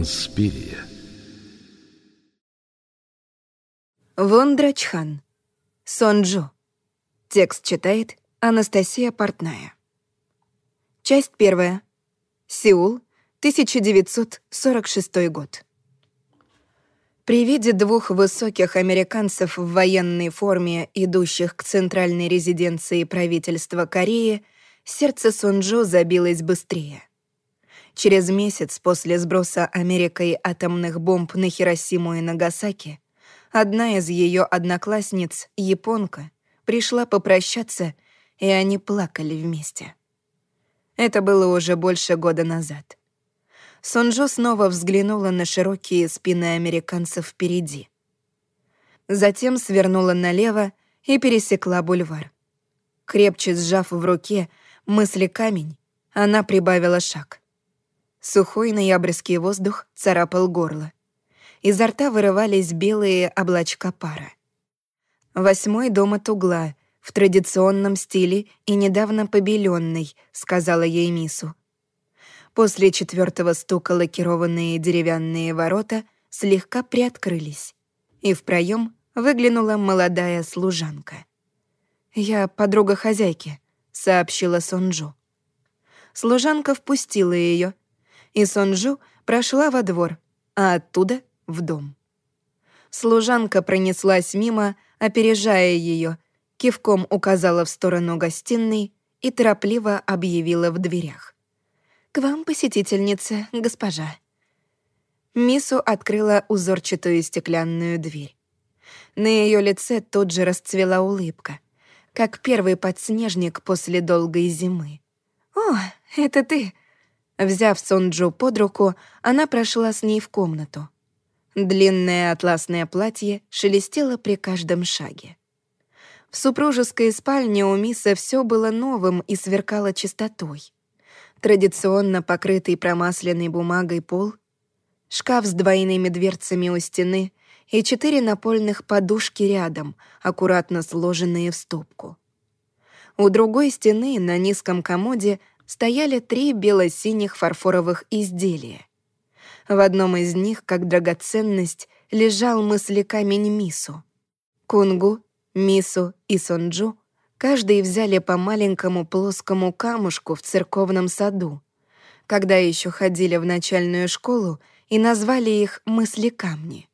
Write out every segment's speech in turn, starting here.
Инспирия. Вондрачхан. Сонджо. Текст читает Анастасия Портная. Часть первая. Сеул, 1946 год. При виде двух высоких американцев в военной форме, идущих к центральной резиденции правительства Кореи, сердце Сонджо забилось быстрее. Через месяц после сброса Америкой атомных бомб на Хиросиму и Нагасаки одна из ее одноклассниц, японка, пришла попрощаться, и они плакали вместе. Это было уже больше года назад. Сонджо снова взглянула на широкие спины американцев впереди. Затем свернула налево и пересекла бульвар. Крепче сжав в руке мысли камень, она прибавила шаг. Сухой ноябрьский воздух царапал горло. Изо рта вырывались белые облачка пара. «Восьмой дом от угла», в традиционном стиле и недавно побеленный, сказала ей Мису. После четвертого стука лакированные деревянные ворота слегка приоткрылись, и в проем выглянула молодая служанка. «Я подруга хозяйки», — сообщила Сонджу. Служанка впустила ее, и Сонджу прошла во двор, а оттуда — в дом. Служанка пронеслась мимо, опережая ее, кивком указала в сторону гостиной и торопливо объявила в дверях. «К вам посетительница, госпожа». Мису открыла узорчатую стеклянную дверь. На ее лице тут же расцвела улыбка, как первый подснежник после долгой зимы. «О, это ты!» Взяв Сонджу под руку, она прошла с ней в комнату. Длинное атласное платье шелестело при каждом шаге. В супружеской спальне у Миса все было новым и сверкало чистотой. Традиционно покрытый промасленной бумагой пол, шкаф с двойными дверцами у стены и четыре напольных подушки рядом, аккуратно сложенные в стопку. У другой стены на низком комоде стояли три бело-синих фарфоровых изделия. В одном из них, как драгоценность, лежал мыслекамень Мису. Кунгу, Мису и Сонджу каждый взяли по маленькому плоскому камушку в церковном саду, когда еще ходили в начальную школу и назвали их мыслекамни.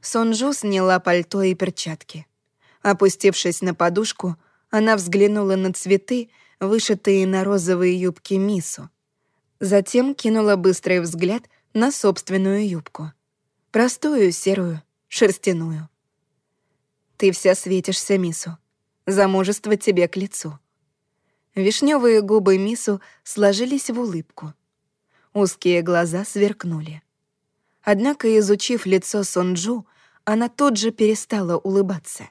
Сонджу сняла пальто и перчатки. Опустившись на подушку, она взглянула на цветы, вышитые на розовые юбки Мису. Затем кинула быстрый взгляд на собственную юбку. Простую, серую, шерстяную. «Ты вся светишься, Мису. Замужество тебе к лицу». Вишневые губы Мису сложились в улыбку. Узкие глаза сверкнули. Однако, изучив лицо Сонджу, она тут же перестала улыбаться.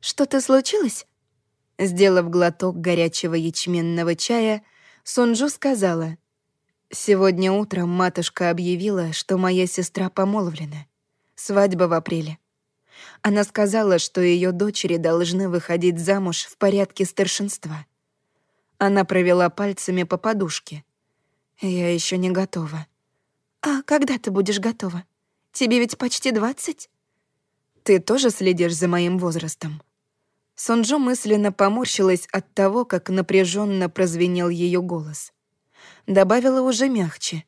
«Что-то случилось?» Сделав глоток горячего ячменного чая, Сунджу сказала, «Сегодня утром матушка объявила, что моя сестра помолвлена. Свадьба в апреле. Она сказала, что ее дочери должны выходить замуж в порядке старшинства. Она провела пальцами по подушке. Я еще не готова. «А когда ты будешь готова? Тебе ведь почти двадцать?» «Ты тоже следишь за моим возрастом?» Сонджо мысленно поморщилась от того, как напряженно прозвенел ее голос. Добавила уже мягче.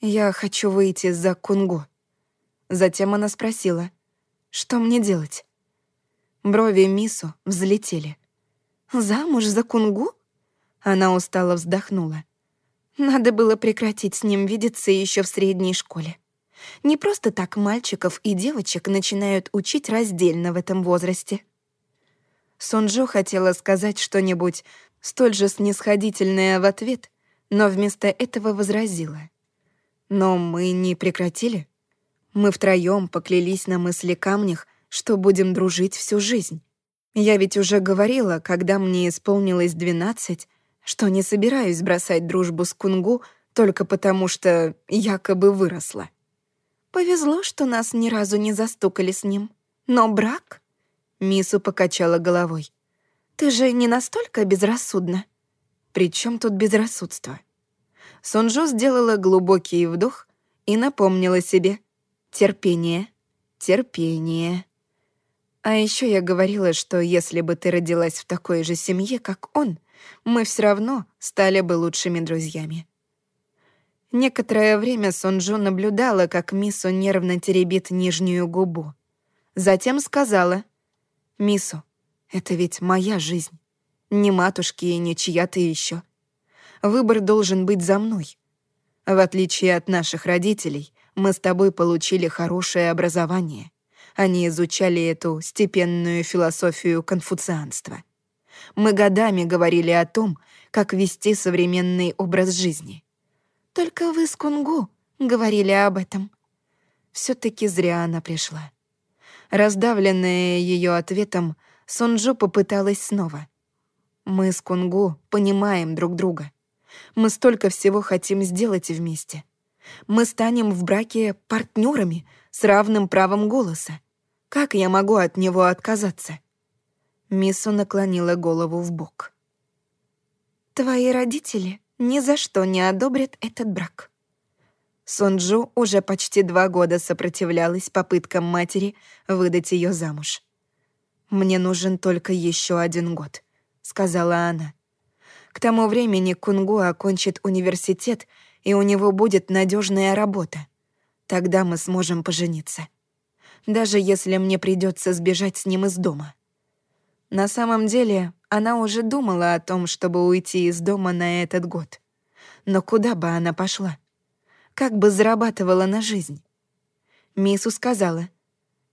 «Я хочу выйти за Кунго». Затем она спросила, «Что мне делать?» Брови Мису взлетели. «Замуж за Кунгу?» Она устало вздохнула. Надо было прекратить с ним видеться еще в средней школе. Не просто так мальчиков и девочек начинают учить раздельно в этом возрасте. Сунжо хотела сказать что-нибудь столь же снисходительное в ответ, но вместо этого возразила. «Но мы не прекратили. Мы втроём поклялись на мысли камнях, что будем дружить всю жизнь. Я ведь уже говорила, когда мне исполнилось двенадцать, что не собираюсь бросать дружбу с Кунгу только потому, что якобы выросла. Повезло, что нас ни разу не застукали с ним. Но брак Мису покачала головой. «Ты же не настолько безрассудна». «При чем тут безрассудство?» Сонджо сделала глубокий вдох и напомнила себе «терпение, терпение». А еще я говорила, что если бы ты родилась в такой же семье, как он, мы все равно стали бы лучшими друзьями. Некоторое время Сонджу наблюдала, как Мису нервно теребит нижнюю губу. Затем сказала, «Мису, это ведь моя жизнь, не матушки и не чья-то еще. Выбор должен быть за мной. В отличие от наших родителей, мы с тобой получили хорошее образование. Они изучали эту степенную философию конфуцианства. Мы годами говорили о том, как вести современный образ жизни. Только вы с Кунгу говорили об этом. все таки зря она пришла. Раздавленная ее ответом, Сонджо попыталась снова. «Мы с Кунгу понимаем друг друга. Мы столько всего хотим сделать вместе. Мы станем в браке партнерами с равным правом голоса. Как я могу от него отказаться?» Мису наклонила голову в бок. «Твои родители ни за что не одобрят этот брак». Сонджу уже почти два года сопротивлялась попыткам матери выдать ее замуж. «Мне нужен только еще один год», — сказала она. К тому времени Кунгу окончит университет, и у него будет надежная работа. Тогда мы сможем пожениться. Даже если мне придется сбежать с ним из дома. На самом деле, она уже думала о том, чтобы уйти из дома на этот год. Но куда бы она пошла? Как бы зарабатывала на жизнь? Мису сказала,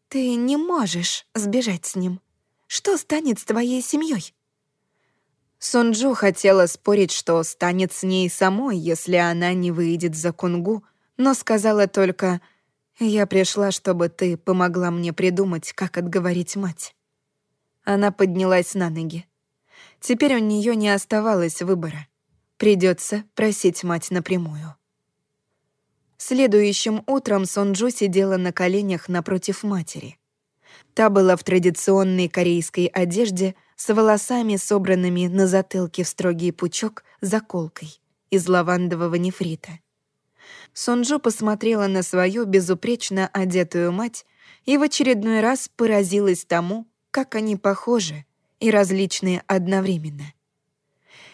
«Ты не можешь сбежать с ним. Что станет с твоей семьей? Сунджу хотела спорить, что станет с ней самой, если она не выйдет за Кунгу, но сказала только «Я пришла, чтобы ты помогла мне придумать, как отговорить мать». Она поднялась на ноги. Теперь у нее не оставалось выбора. Придется просить мать напрямую. Следующим утром Сонджу сидела на коленях напротив матери. Та была в традиционной корейской одежде с волосами, собранными на затылке в строгий пучок заколкой из лавандового нефрита. Сонджо посмотрела на свою безупречно одетую мать и в очередной раз поразилась тому, как они похожи и различные одновременно.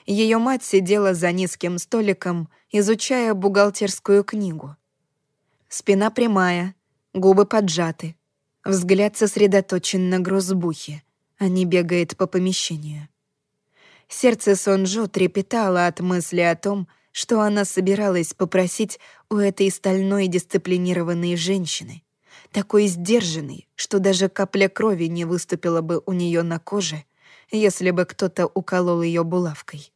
Ее мать сидела за низким столиком, изучая бухгалтерскую книгу. Спина прямая, губы поджаты, Взгляд сосредоточен на грозбухе, а не бегает по помещению. Сердце Сонджо трепетало от мысли о том, что она собиралась попросить у этой стальной дисциплинированной женщины, такой сдержанной, что даже капля крови не выступила бы у нее на коже, если бы кто-то уколол ее булавкой.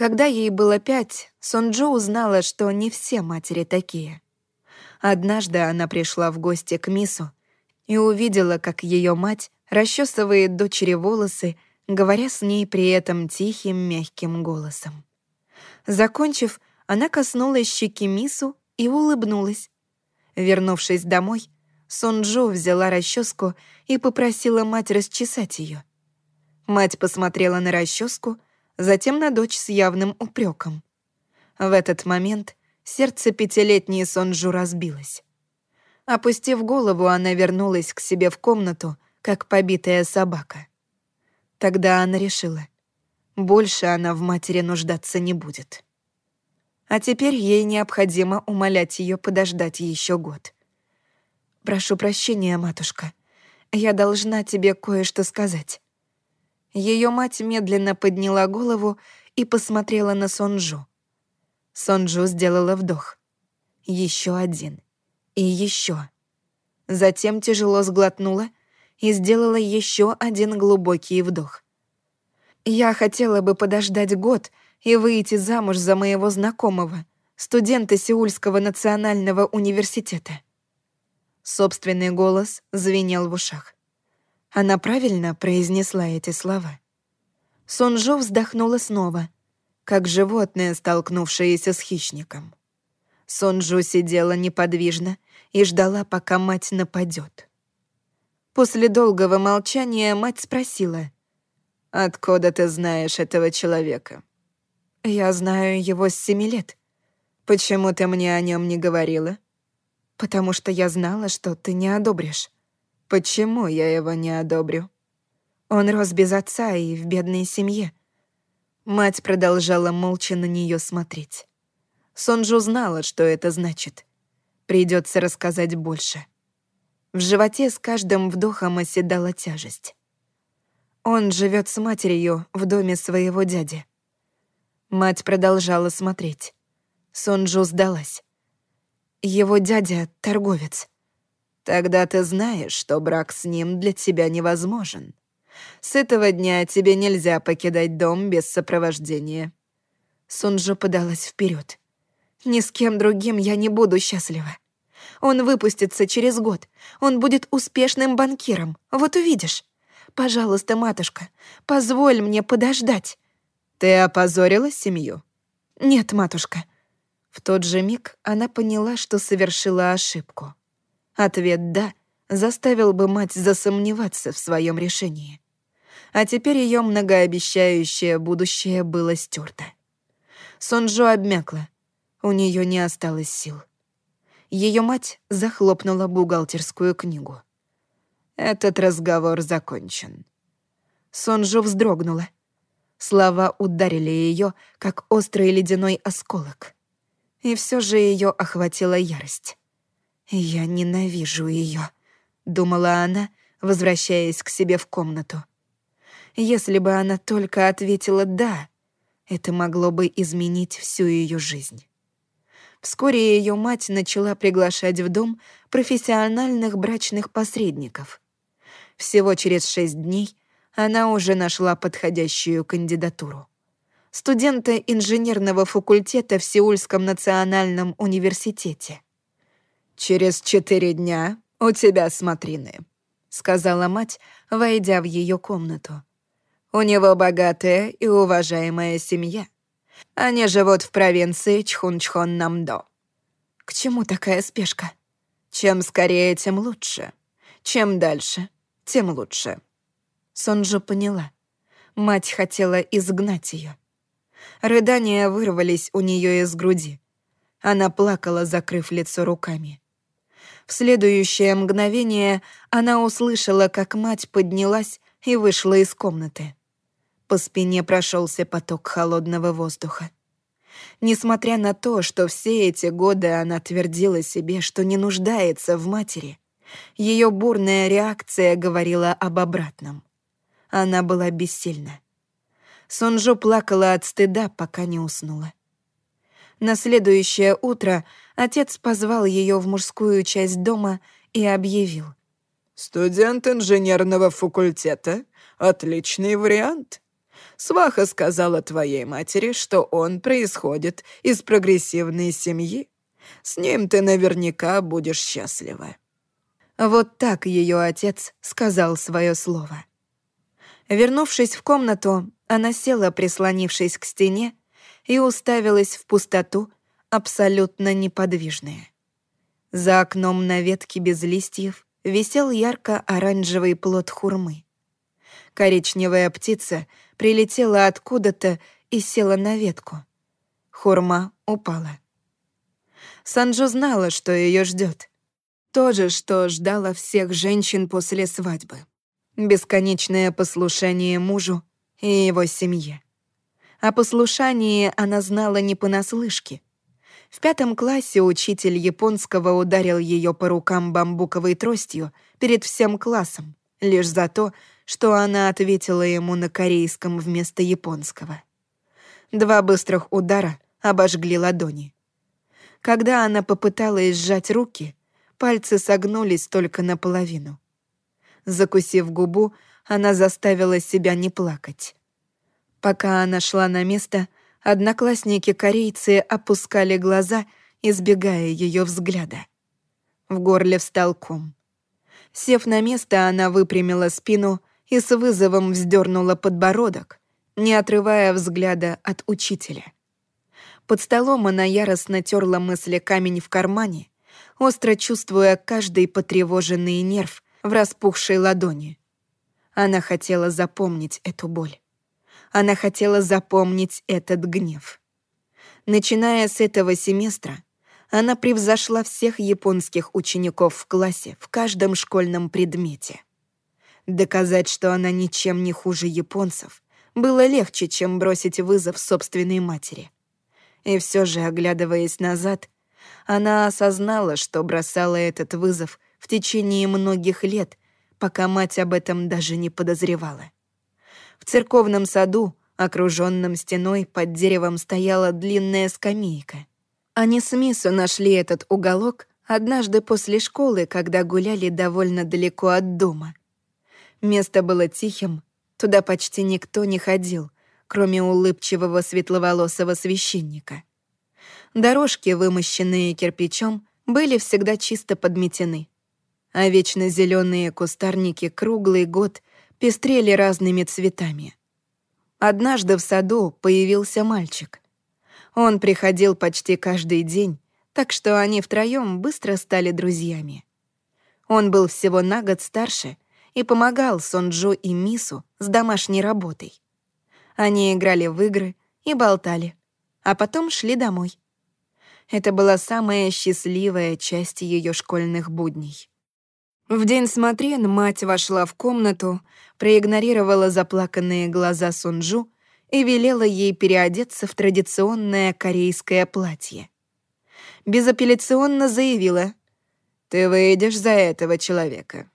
Когда ей было пять, Сонджо узнала, что не все матери такие. Однажды она пришла в гости к Мису и увидела, как ее мать расчесывает дочери волосы, говоря с ней при этом тихим, мягким голосом. Закончив, она коснулась щеки Мису и улыбнулась. Вернувшись домой, Сонджо взяла расческу и попросила мать расчесать ее. Мать посмотрела на расческу, затем на дочь с явным упреком. В этот момент сердце пятилетней Сонджу разбилось. Опустив голову, она вернулась к себе в комнату, как побитая собака. Тогда она решила, больше она в матери нуждаться не будет. А теперь ей необходимо умолять ее подождать еще год. «Прошу прощения, матушка. Я должна тебе кое-что сказать». Ее мать медленно подняла голову и посмотрела на Сонджу. Сонджу сделала вдох. Еще один — и еще. Затем тяжело сглотнула и сделала еще один глубокий вдох. Я хотела бы подождать год и выйти замуж за моего знакомого, студента Сеульского национального университета. Собственный голос звенел в ушах. Она правильно произнесла эти слова. Сонжо вздохнула снова, как животное, столкнувшееся с хищником. Сонджу сидела неподвижно и ждала, пока мать нападет. После долгого молчания мать спросила, «Откуда ты знаешь этого человека?» «Я знаю его с семи лет. «Почему ты мне о нем не говорила?» «Потому что я знала, что ты не одобришь». «Почему я его не одобрю?» «Он рос без отца и в бедной семье». Мать продолжала молча на нее смотреть. Сонджу знала, что это значит. Придется рассказать больше. В животе с каждым вдохом оседала тяжесть. Он живет с матерью в доме своего дяди. Мать продолжала смотреть. Сонджу сдалась. Его дядя — торговец. Тогда ты знаешь, что брак с ним для тебя невозможен. С этого дня тебе нельзя покидать дом без сопровождения. Сунжо подалась вперед. Ни с кем другим я не буду счастлива. Он выпустится через год. Он будет успешным банкиром. Вот увидишь. Пожалуйста, матушка, позволь мне подождать. «Ты опозорила семью?» «Нет, матушка». В тот же миг она поняла, что совершила ошибку. Ответ «да» заставил бы мать засомневаться в своем решении. А теперь ее многообещающее будущее было стерто. Сонджо обмякла. У нее не осталось сил. Ее мать захлопнула бухгалтерскую книгу. «Этот разговор закончен». Сонджо вздрогнула — Слова ударили ее, как острый ледяной осколок. И все же ее охватила ярость. «Я ненавижу ее», — думала она, возвращаясь к себе в комнату. Если бы она только ответила «да», это могло бы изменить всю ее жизнь. Вскоре ее мать начала приглашать в дом профессиональных брачных посредников. Всего через шесть дней она уже нашла подходящую кандидатуру. Студента инженерного факультета в Сеульском национальном университете. «Через четыре дня у тебя смотрины», — сказала мать, войдя в ее комнату. «У него богатая и уважаемая семья. Они живут в провинции Чхунчхон-Намдо». «К чему такая спешка?» «Чем скорее, тем лучше. Чем дальше, тем лучше». Сонджо поняла. Мать хотела изгнать ее. Рыдания вырвались у нее из груди. Она плакала, закрыв лицо руками. В следующее мгновение она услышала, как мать поднялась и вышла из комнаты. По спине прошелся поток холодного воздуха. Несмотря на то, что все эти годы она твердила себе, что не нуждается в матери, ее бурная реакция говорила об обратном. Она была бессильна. Сонжо плакала от стыда, пока не уснула. На следующее утро отец позвал ее в мужскую часть дома и объявил. «Студент инженерного факультета — отличный вариант. Сваха сказала твоей матери, что он происходит из прогрессивной семьи. С ним ты наверняка будешь счастлива». Вот так ее отец сказал свое слово. Вернувшись в комнату, она села, прислонившись к стене, и уставилась в пустоту, абсолютно неподвижная. За окном на ветке без листьев висел ярко-оранжевый плод хурмы. Коричневая птица прилетела откуда-то и села на ветку. Хурма упала. Санджо знала, что ее ждет. То же, что ждало всех женщин после свадьбы бесконечное послушание мужу и его семье. О послушании она знала не понаслышке. В пятом классе учитель японского ударил ее по рукам бамбуковой тростью перед всем классом, лишь за то, что она ответила ему на корейском вместо японского. Два быстрых удара обожгли ладони. Когда она попыталась сжать руки, пальцы согнулись только наполовину. Закусив губу, она заставила себя не плакать. Пока она шла на место, одноклассники-корейцы опускали глаза, избегая ее взгляда. В горле встал ком. Сев на место, она выпрямила спину и с вызовом вздернула подбородок, не отрывая взгляда от учителя. Под столом она яростно терла мысли камень в кармане, остро чувствуя каждый потревоженный нерв, в распухшей ладони. Она хотела запомнить эту боль. Она хотела запомнить этот гнев. Начиная с этого семестра, она превзошла всех японских учеников в классе в каждом школьном предмете. Доказать, что она ничем не хуже японцев, было легче, чем бросить вызов собственной матери. И все же, оглядываясь назад, она осознала, что бросала этот вызов в течение многих лет, пока мать об этом даже не подозревала. Церковном саду, окруженном стеной, под деревом стояла длинная скамейка. Они с Мису нашли этот уголок однажды после школы, когда гуляли довольно далеко от дома. Место было тихим, туда почти никто не ходил, кроме улыбчивого светловолосого священника. Дорожки, вымощенные кирпичом, были всегда чисто подметены, а вечно зеленые кустарники круглый год пестрели разными цветами. Однажды в саду появился мальчик. Он приходил почти каждый день, так что они втроем быстро стали друзьями. Он был всего на год старше и помогал Сонджо и Мису с домашней работой. Они играли в игры и болтали, а потом шли домой. Это была самая счастливая часть ее школьных будней. В день смотрин мать вошла в комнату, проигнорировала заплаканные глаза Сунджу и велела ей переодеться в традиционное корейское платье. Безапелляционно заявила, «Ты выйдешь за этого человека.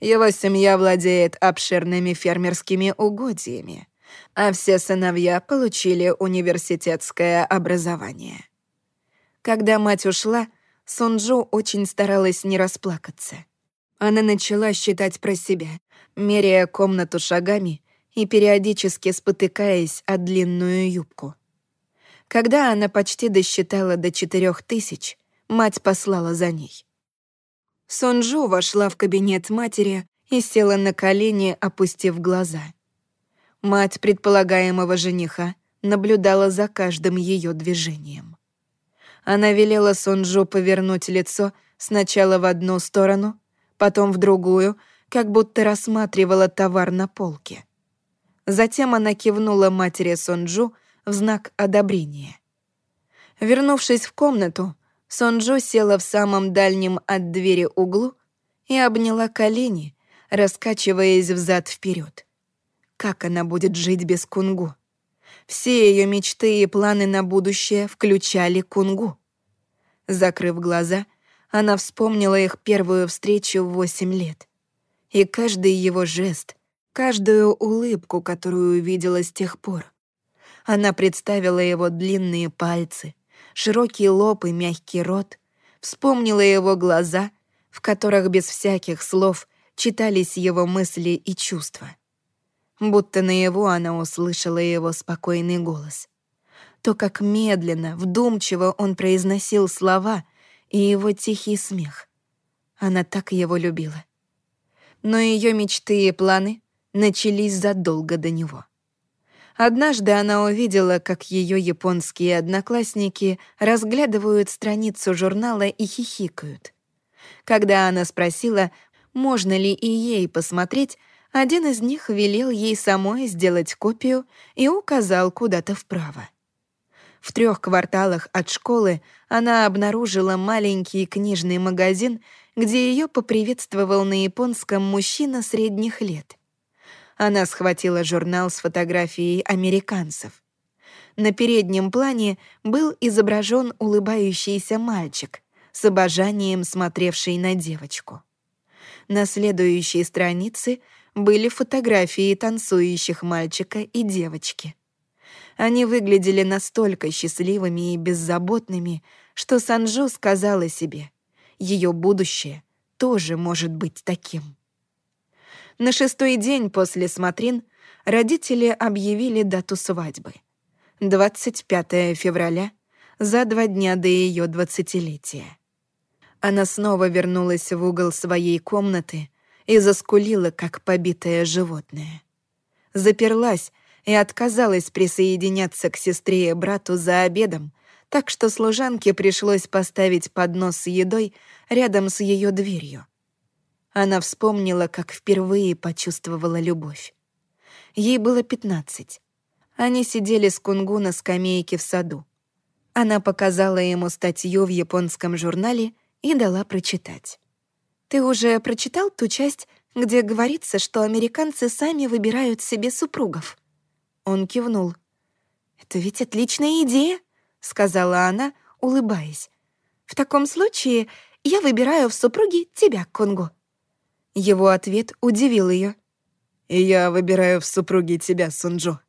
Его семья владеет обширными фермерскими угодьями, а все сыновья получили университетское образование». Когда мать ушла, Сунджу очень старалась не расплакаться. Она начала считать про себя, меряя комнату шагами и периодически спотыкаясь о длинную юбку. Когда она почти досчитала до четырех тысяч, мать послала за ней. Сонджу вошла в кабинет матери и села на колени, опустив глаза. Мать предполагаемого жениха наблюдала за каждым ее движением. Она велела Сонджу повернуть лицо сначала в одну сторону, потом в другую, как будто рассматривала товар на полке. Затем она кивнула матери Сонджу в знак одобрения. Вернувшись в комнату, Сонджу села в самом дальнем от двери углу и обняла колени, раскачиваясь взад вперед. Как она будет жить без кунгу? Все ее мечты и планы на будущее включали кунгу. Закрыв глаза, она вспомнила их первую встречу в восемь лет. И каждый его жест, каждую улыбку, которую увидела с тех пор. Она представила его длинные пальцы, широкий лоб и мягкий рот, вспомнила его глаза, в которых без всяких слов читались его мысли и чувства. Будто наяву она услышала его спокойный голос. То, как медленно, вдумчиво он произносил слова и его тихий смех. Она так его любила. Но ее мечты и планы начались задолго до него. Однажды она увидела, как ее японские одноклассники разглядывают страницу журнала и хихикают. Когда она спросила, можно ли и ей посмотреть, один из них велел ей самой сделать копию и указал куда-то вправо. В трех кварталах от школы она обнаружила маленький книжный магазин, где ее поприветствовал на японском мужчина средних лет. Она схватила журнал с фотографией американцев. На переднем плане был изображен улыбающийся мальчик, с обожанием смотревший на девочку. На следующей странице были фотографии танцующих мальчика и девочки. Они выглядели настолько счастливыми и беззаботными, что Санжо сказала себе, ее будущее тоже может быть таким. На шестой день после смотрин родители объявили дату свадьбы. 25 февраля, за два дня до ее двадцатилетия. Она снова вернулась в угол своей комнаты и заскулила, как побитое животное. Заперлась и отказалась присоединяться к сестре и брату за обедом, так что служанке пришлось поставить поднос с едой рядом с ее дверью. Она вспомнила, как впервые почувствовала любовь. Ей было пятнадцать. Они сидели с Кунгу на скамейке в саду. Она показала ему статью в японском журнале и дала прочитать. «Ты уже прочитал ту часть, где говорится, что американцы сами выбирают себе супругов?» Он кивнул. «Это ведь отличная идея», — сказала она, улыбаясь. «В таком случае я выбираю в супруги тебя, Конгу». Его ответ удивил ее. «И я выбираю в супруги тебя, Сунджо».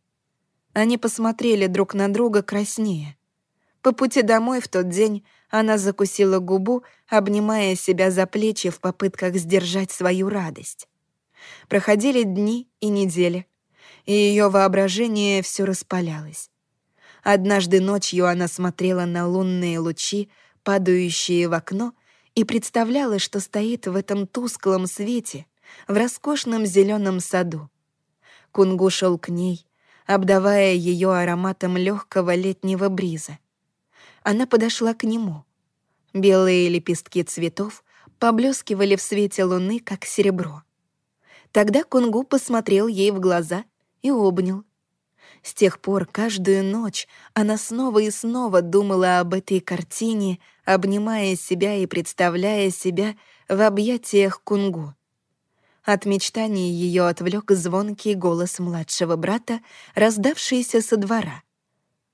Они посмотрели друг на друга краснее. По пути домой в тот день она закусила губу, обнимая себя за плечи в попытках сдержать свою радость. Проходили дни и недели, и ее воображение все распалялось. Однажды ночью она смотрела на лунные лучи, падающие в окно, и представляла, что стоит в этом тусклом свете, в роскошном зеленом саду. Кунгу шел к ней, обдавая ее ароматом легкого летнего бриза. Она подошла к нему. Белые лепестки цветов поблескивали в свете луны, как серебро. Тогда Кунгу посмотрел ей в глаза и обнял. С тех пор каждую ночь она снова и снова думала об этой картине, обнимая себя и представляя себя в объятиях Кунгу. От мечтаний ее отвлек звонкий голос младшего брата, раздавшийся со двора.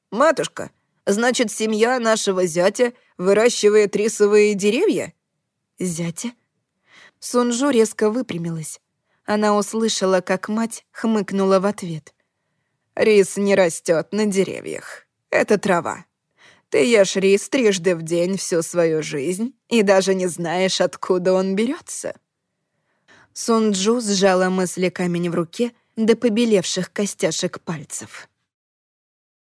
«Матушка, значит, семья нашего зятя выращивает рисовые деревья?» «Зятя?» Сунжу резко выпрямилась. Она услышала, как мать хмыкнула в ответ. «Рис не растет на деревьях. Это трава. Ты ешь рис трижды в день всю свою жизнь и даже не знаешь, откуда он берется. Сунджу сжала мысли камень в руке до побелевших костяшек пальцев.